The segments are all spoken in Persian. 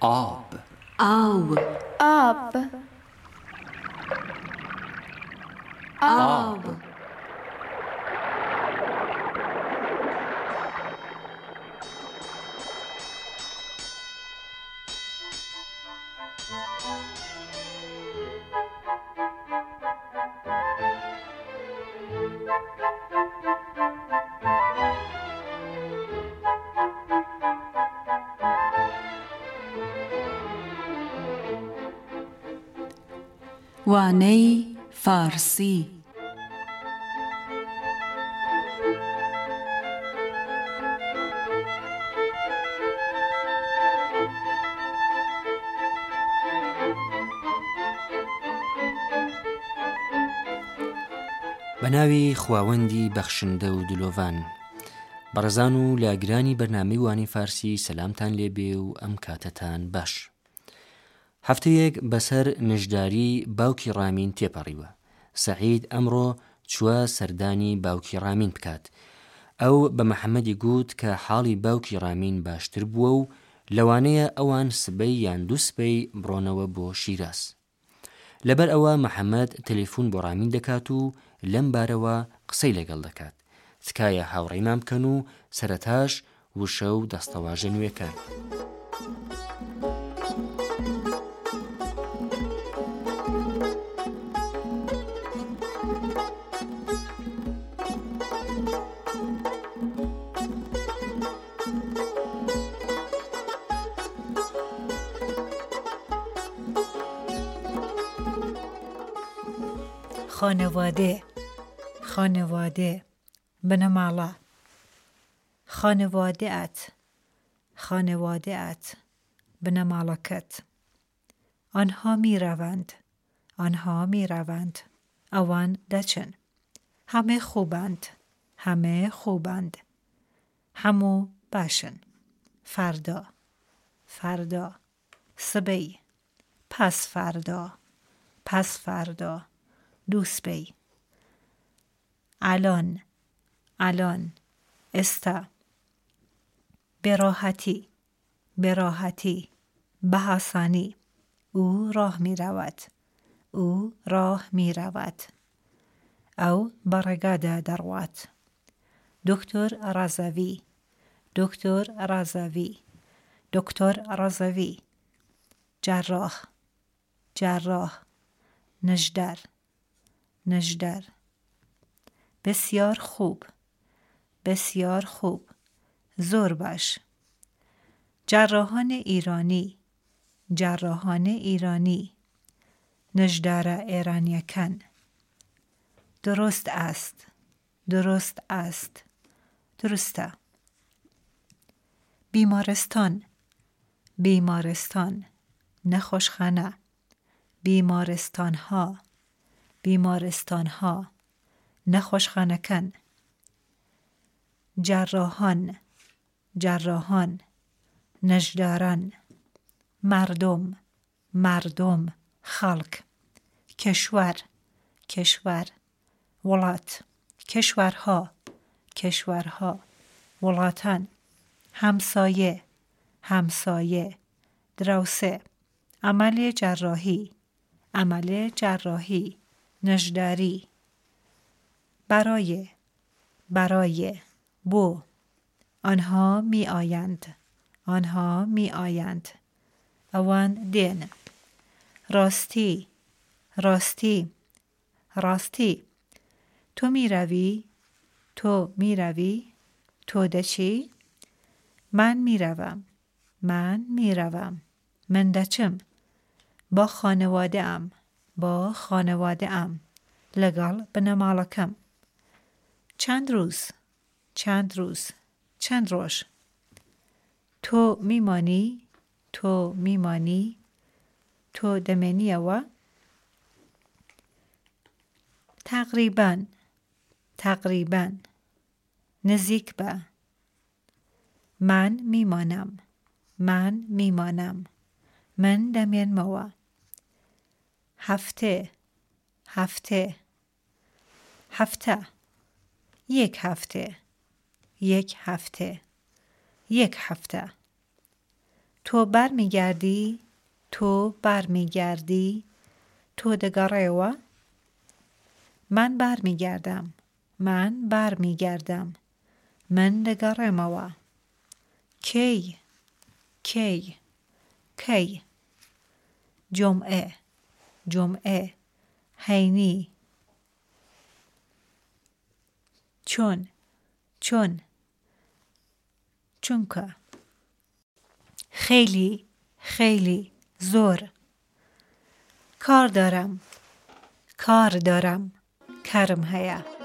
Up. Up. Up. Up. وانەی فارسی. بە ناوی خواوەندی بەخشندە و دلۆڤان. بەڕزان و لاگرانی بەرنامی وانی فارسی سەلامتان لێبێ و ئەم کاتەتان باش. هەفتەیەک بەسەر نژداری باوکی ڕامین تێپەڕیوە. سەعید ئەمڕۆ چووە سەردانی باوکی ڕامین بکات. ئەو بە محەممەدی گوت کە حاڵی باوکی ڕامین باشتر بووە و لەوانەیە ئەوان سبەی یان دووسپەی بڕۆنەوە بۆ شیراس لەبەر ئەوە محەممەد تەلیفۆن بۆ ڕامین دەکات و لەم بارەوە قسەی لەگەڵ دەکات. تکایە هاوڕێمام بکەن و سەرەتاش وشە و دەستەواژە نوێەکە. خانواده. خانواده. بنماڵە خانواده ات خانواده ات بنەماڵەکەت آنها می روند آنها می روند ئەوان دەچن همه خوبند. همه خوبند. هەموو باشن. فردا. فردا. سبەی پس فردا. پس فردا. دووسبەی الان الان. استا. براحتی براحتی. بهاسانی او راه می رود. او راه می رود. او برگاده دروات دکتر رازوی دکتر رازوی دکتر رازوی جراح. جراح. نجدر نجدر بسیار خوب. بسیار خوب. زور باش. جراحان ایرانی. جراحان ایرانی. نجدار ایرانیکن. درست است. درست است. درسته. بیمارستان. بیمارستان. نخوشخانه بیمارستان ها بیمارستان ها نخوشخانەکەن جراحان. جراحان. نجداران. مردم. مردم. خلق. کشور. کشور. ولات کشورها. کشورها. ولاتان همسایه. همسایه. دروسه. عمل جراحی. عمل جراحی. نجداری برای برای بو. آنها می آیند آنها می آیند اوان دین. راستی راستی راستی. تو می روی تو می روی تو دچی؟ من می روم من می روم من دچم. با خانواده ام. با خانواده ام لگال بنەماڵەکەم چند روز؟ چند روز؟ چند روش تۆ میمانی؟ تۆ میمانی؟ تۆ دەمێنیەوە تقریبا. تقریبا. نزیک بە من میمانم. من میمانم. من دەمێنمەوە هەفتێ هفته هفته یک هفته یک هفته یک هفته. تۆ بارمیگردی تۆ بارمیگردی تۆ دەگەڕێەوە من بارمیگردم من بارمیگردم من دەگەڕێمەوە کەی کەی کەی جمعە جمعە هەینی چۆن چۆن چونکە خیلی خیلی زۆر کار دارم. کار دارم. کارم هەیە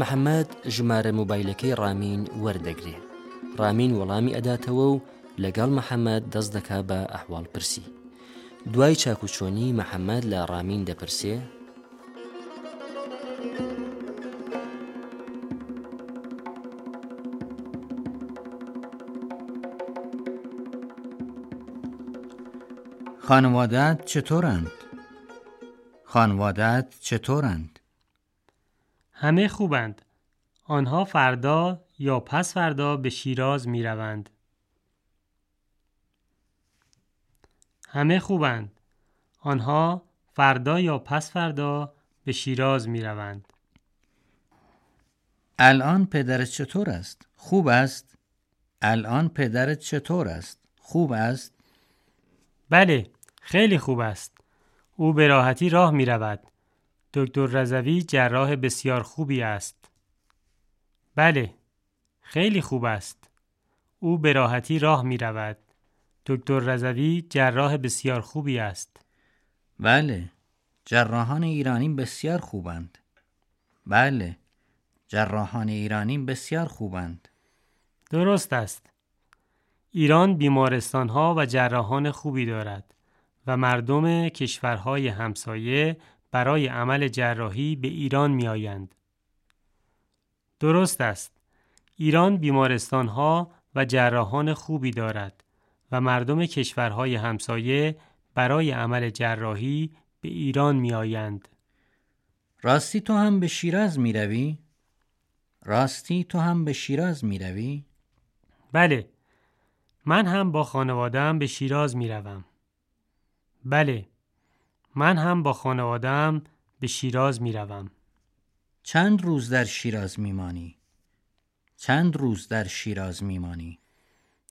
محەممەد ژمارە موبایلەکەی ڕامین وەردەگرێ ڕامین وەڵامی ئەداتەوە و لەگەڵ محەممەد دەست دەکا بە ئەحواڵ پرسی دوای چاکوچۆنی محەممەد لە ڕامین دەپرسێ خانوادت چطورند؟ خانوادت چطورند؟ همه خوبند. آنها فردا یا پس فردا به شیراز می روند. همه خوبند. آنها فردا یا پس فردا به شیراز می روند. الان پدرت چطور است؟ خوب است؟ الان پدرت چطور است؟ خوب است؟ بله، خیلی خوب است. او به راحتی راه می رود. دکتر رضوی جراح بسیار خوبی است. بله، خیلی خوب است. او به راحتی راه می رود. دکتر رضوی جراح بسیار خوبی است. بله، جراحان ایرانی بسیار خوبند. بله، جراحان ایرانی بسیار خوبند. درست است. ایران بیمارستان ها و جراحان خوبی دارد و مردم کشورهای همسایه برای عمل جراحی به ایران می آیند. درست است. ایران بیمارستان ها و جراحان خوبی دارد و مردم کشورهای همسایه برای عمل جراحی به ایران می آیند. راستی تو هم به شیراز می روی؟ راستی تو هم به شیراز می روی؟ بله. من هم با خانوادم به شیراز می روم. بله. من هم با خانوادم به شیراز می روم. چند روز در شیراز میمانی؟ چند روز در شیراز میمانی؟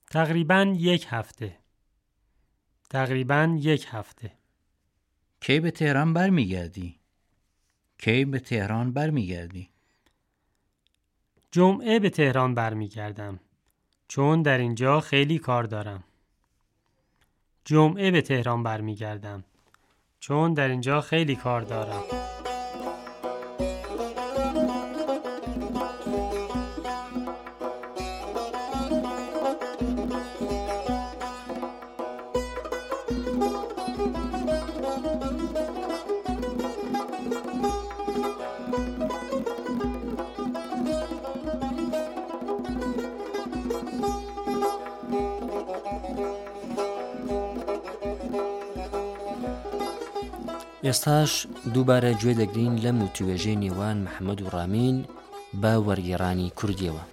تقریبا یک هفته. تقریبا یک هفته. کی به تهران برمیگردی؟ کی به تهران برمیگردی؟ جمعه به تهران برمیگردم چون در اینجا خیلی کار دارم. جمعه به تهران برمیگردم چون در اینجا خیلی کار دارم. ئێستاش دووبارە گوێ دەگرین لەم و توێژەی نێوان محەممەد و ڕامین بە وەرگێڕانی کوردیەوە.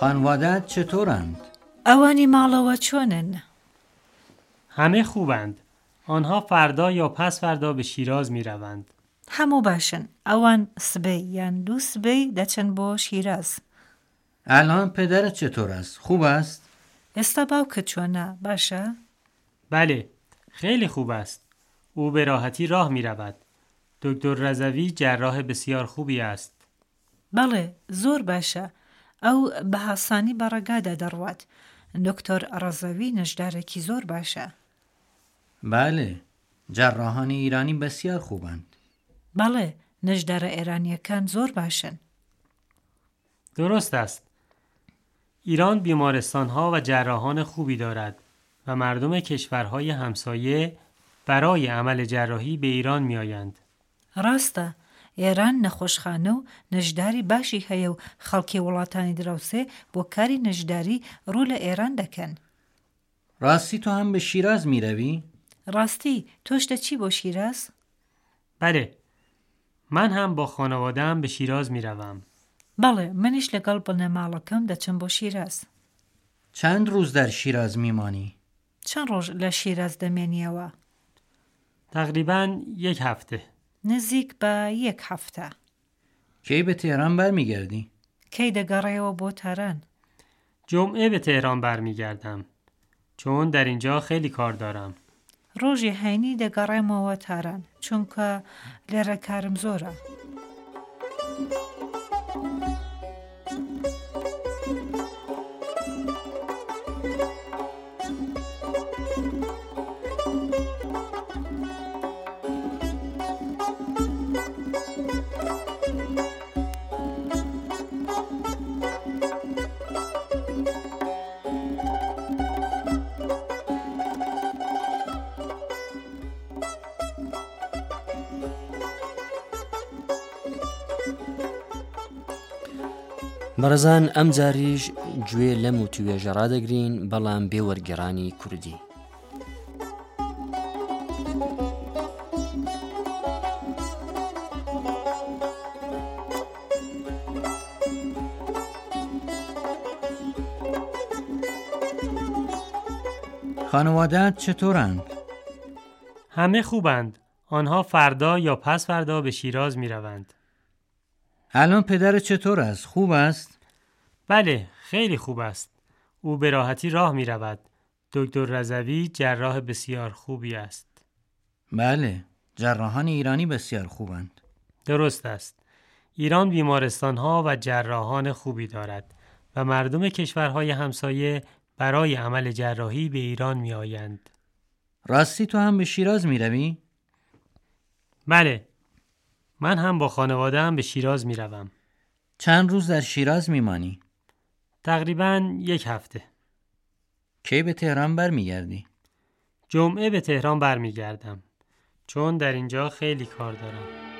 خانوادت چطورند؟ ئەوانی ماڵەوە چۆنن؟ همه خوبند. آنها فردا یا پس فردا به شیراز می روند. هەموو باشن ئەوان سبەی یان دوو سبەی دەچن بۆ شیراز الان پدرت چطور است؟ خوب است؟ ئێستا باوکە چۆنە باشە؟ بله، خیلی خوب است. او به راحتی راه می رود. دکتر رضوی جراح بسیار خوبی است. بەڵێ زۆر باشە ئەو بە هاسانی بەڕێگادا دەڕوات دکتۆر ڕەزەوی نەشدارێکی زۆر باشە بله جراحان ایرانی بسیار خوبند. بەڵێ نەژدارە ئێرانیەکان زۆر باشن. درست است. ایران بیمارستان ها و جراحان خوبی دارد و مردم کشورهای همسایه برای عمل جراحی به ایران می آیند. ڕاستە ئێران نەخۆشخانە و نەژداری باشی هەیە و خەڵکی وڵاتانی دراوسێ بۆ کاری نەژداری ڕوو لە ئێران دەکەن. راستی تو هم به شیراز می روی؟ ڕاستی تۆش دەچی بۆ شیراز؟ بله. من هم با خانوادم به شیراز می روم. بەڵێ منیش لەگەڵ بڵنەماڵەکەم دەچم بۆ شیراز. چند روز در شیراز میمانی؟ چەند ڕۆژ لە شیراز دەمێنیەوە؟ تقریبا یک هفته. نزیک بە یەک هەفتە. کی به تهران برمیگردی؟ کەی دەگەڕێەوە بۆ تاران؟ جمعه به تهران برمیگردم. چون در اینجا خیلی کار دارم. ڕۆژی هەینی دەگەڕێمەوە تاران چونکە لێرە کارم زۆرە. بەڕزان ئەم جاریش گوێ لەم و توێژە ڕدەگرین بەڵام بێوەرگێڕانی کوردی خانوادت چطورند؟ همه خوبند. آنها فردا یا پس فردا به شیراز می روند. الان پدر چطور است؟ خوب است؟ بله خیلی خوب است. او به راحتی راه می رود. دکتر رضوی جراح بسیار خوبی است. بله جراحان ایرانی بسیار خوبند. درست است. ایران بیمارستان ها و جراحان خوبی دارد و مردم کشورهای همسایه برای عمل جراحی به ایران می آیند. راستی تو هم به شیراز می روی؟ بله من هم با خانوادم به شیراز می روم. چند روز در شیراز می مانی؟ تقریبا یک هفته. کی به تهران برمیگردی؟ جمعه به تهران برمیگردم چون در اینجا خیلی کار دارم.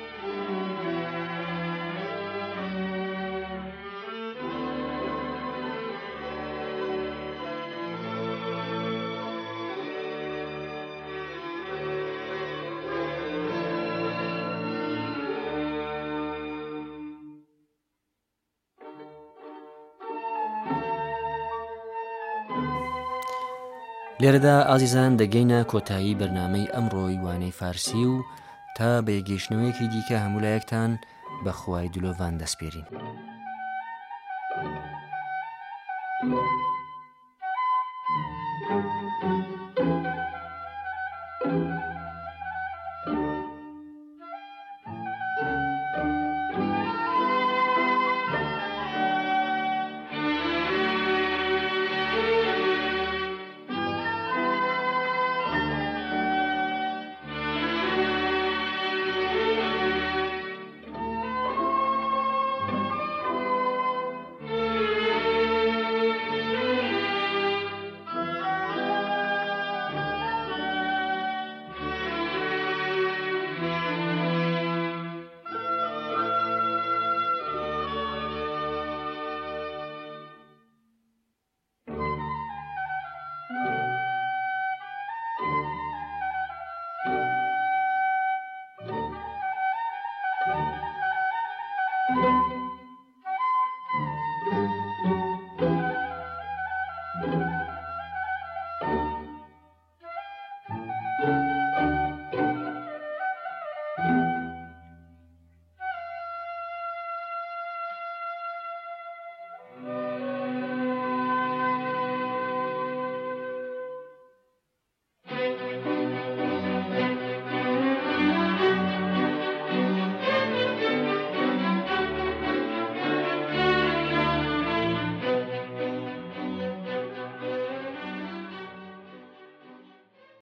لێرەدا ئازیزان دەگەینە کۆتایی بەرنمەی ئەمڕۆی وانەی فارسی و تا بەیەگەیشتنەوەیەکی دیکە هەمولایەکتان بەخوای دلۆڤان دەسپێرین. Thank you.